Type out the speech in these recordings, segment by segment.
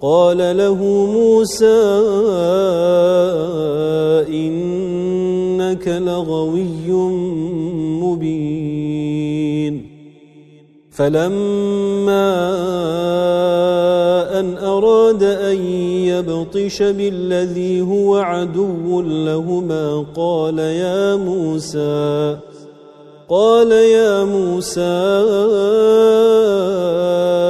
قال له موسى إنك لغوي مبين. فلما أن أراد أن يبطش بالذي هو عدو لهما قال يا موسى قال يا موسى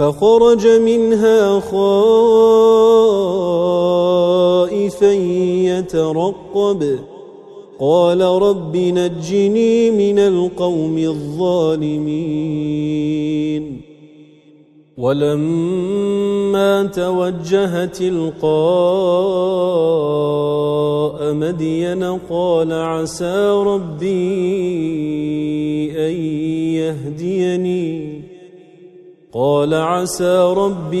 فخرج منها خائفا يترقب. قال رب نجني من القوم الظالمين. ولما توجه تلقاء مدين قال عسى ربي أن يهديني. قال عسى ربي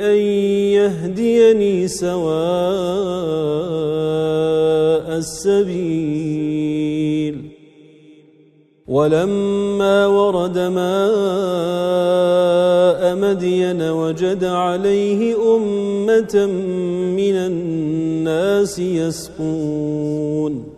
أن يهديني سواء السبيل. ولما ورد ماء مدين وجد عليه أمة من الناس يسقون.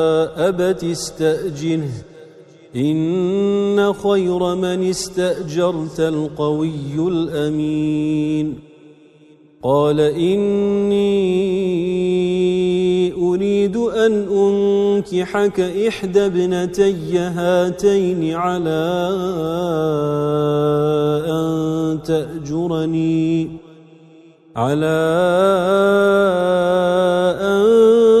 أبت استأجنه إن خير من استأجرت القوي الأمين. قال إني أريد أن أنكحك إحدى ابنتي هاتين على أن تأجرني على أن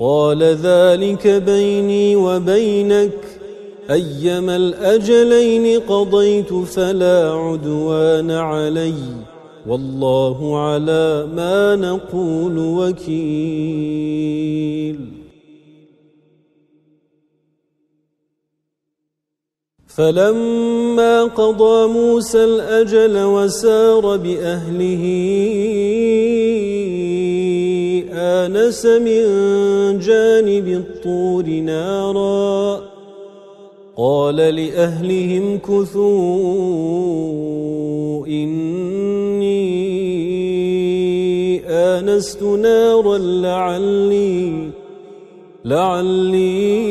قال ذلك بيني وبينك. أيما الأجلين قضيت فلا عدوان علي. والله على ما نقول وكيل. فلما قضى موسى الأجل وسار بأهله آنس من جانب الطور ناراً. قال لأهلهم كثوا إني آنست نارا لعلي لعلي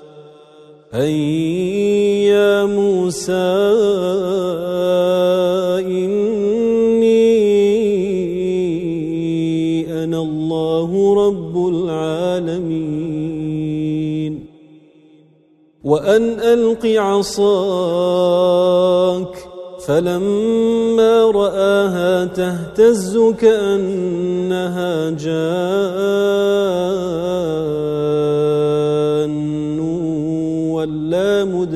أن يا موسى إني أنا الله رب العالمين. وأن ألق عصاك فلما رآها تهتز كأنها جان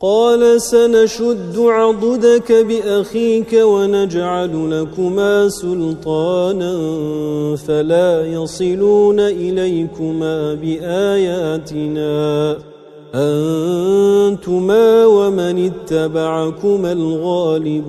قال سنشد عضدك بأخيك ونجعل لكما سلطانا فلا يصلون إليكما بآياتنا. أنتما ومن اتبعكما الغالبون.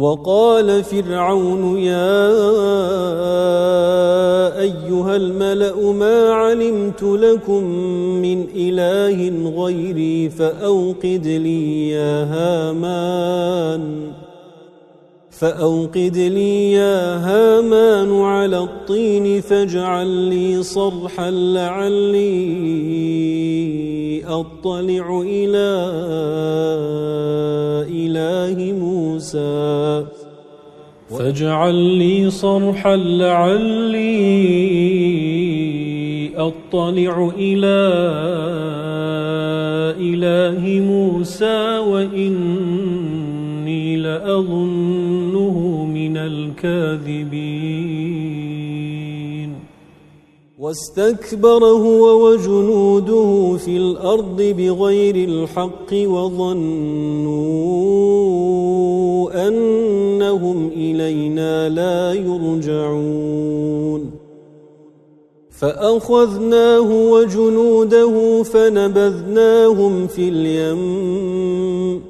وقال فرعون يا أيها الملأ ما علمت لكم من إله غيري فأوقد لي يا هامان. فأوقد لي يا هامان على الطين فاجعل لي صرحا لعلي أطلع إلى إله موسى. فاجعل لي صرحا لعلي أطلع إلى إله موسى وإني لأظنه من الكاذبين. واستكبر هو وجنوده في الأرض بغير الحق وظنوا أنهم إلينا لا يرجعون. فأخذناه وجنوده فنبذناهم في اليم.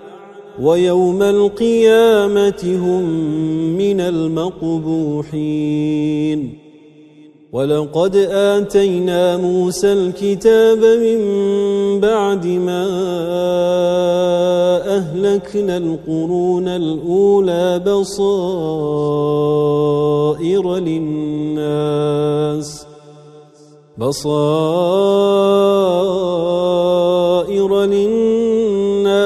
ويوم القيامة هم من المقبوحين. ولقد آتينا موسى الكتاب من بعد ما أهلكنا القرون الأولى بصائر للناس بصائر للناس.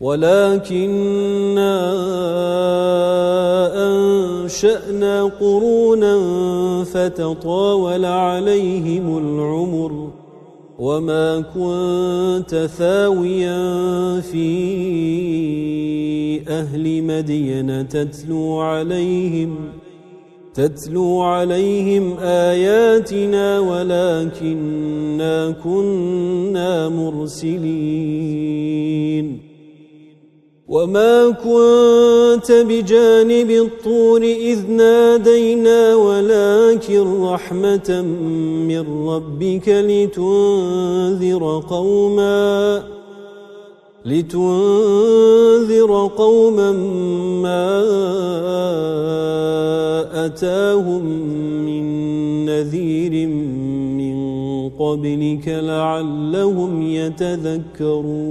ولكننا أنشأنا قرونا فتطاول عليهم العمر وما كنت ثاويا في أهل مدين تتلو عليهم تتلو عليهم آياتنا ولكننا كنا مرسلين. وما كنت بجانب الطور إذ نادينا ولكن رحمة من ربك لتنذر قوما لتنذر قوما ما أتاهم من نذير من قبلك لعلهم يتذكرون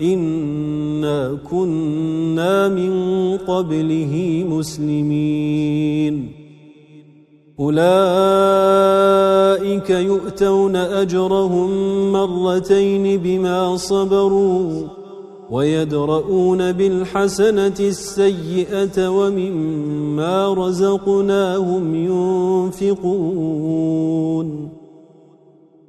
إنا كنا من قبله مسلمين أولئك يؤتون أجرهم مرتين بما صبروا ويدرؤون بالحسنة السيئة ومما رزقناهم ينفقون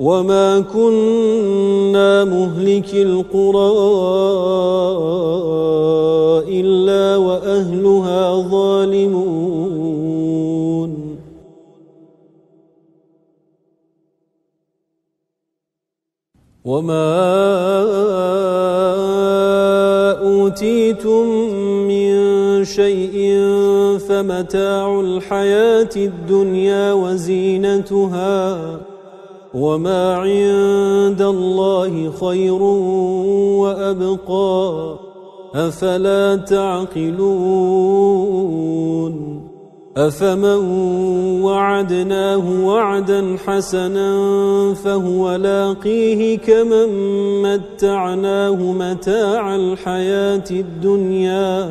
وما كنا مهلك القرى إلا وأهلها ظالمون وما أوتيتم من شيء فمتاع الحياة الدنيا وزينتها وما عند الله خير وأبقى أفلا تعقلون أفمن وعدناه وعدا حسنا فهو لاقيه كمن متعناه متاع الحياة الدنيا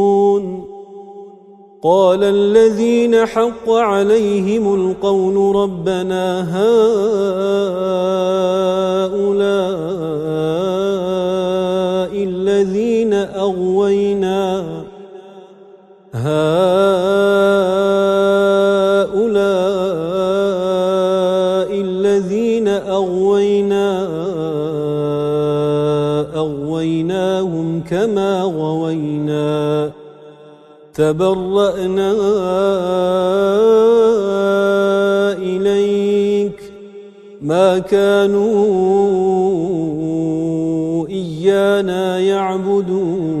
قال الذين حق عليهم القول ربنا هؤلاء الذين أغوينا هؤلاء تبرأنا إليك. ما كانوا إيانا يعبدون.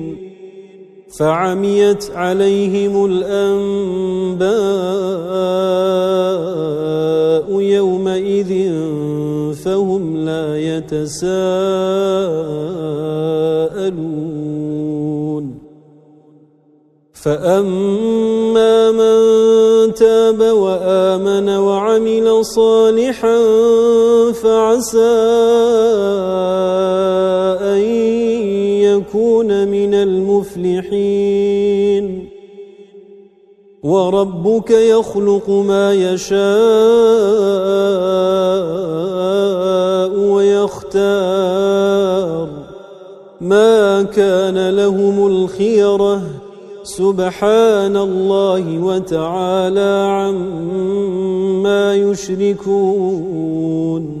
فعميت عليهم الأنباء يومئذ فهم لا يتساءلون. فأما من تاب وآمن وعمل صالحا فعسى يكون من المفلحين. وربك يخلق ما يشاء ويختار. ما كان لهم الخيرة. سبحان الله وتعالى عما يشركون.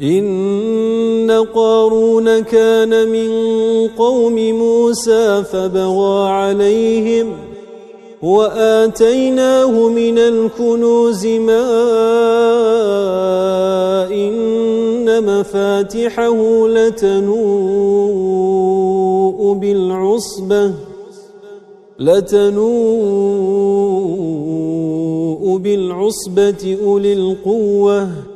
إن قارون كان من قوم موسى فبغى عليهم وآتيناه من الكنوز ما إن مفاتحه لتنوء بالعصبة لتنوء بالعصبة أولي القوة.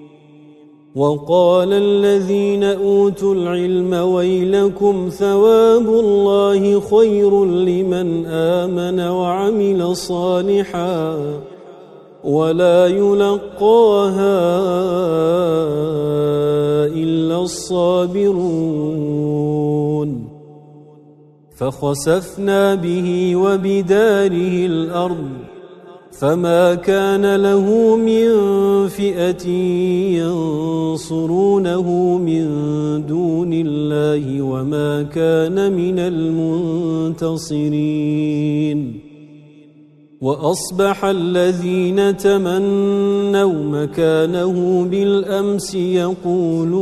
وقال الذين أوتوا العلم ويلكم ثواب الله خير لمن آمن وعمل صالحا ولا يلقاها إلا الصابرون. فخسفنا به وبداره الأرض فما كان له من فئة ينصرونه من دون الله وما كان من المنتصرين. وأصبح الذين تمنوا مكانه بالأمس يقولون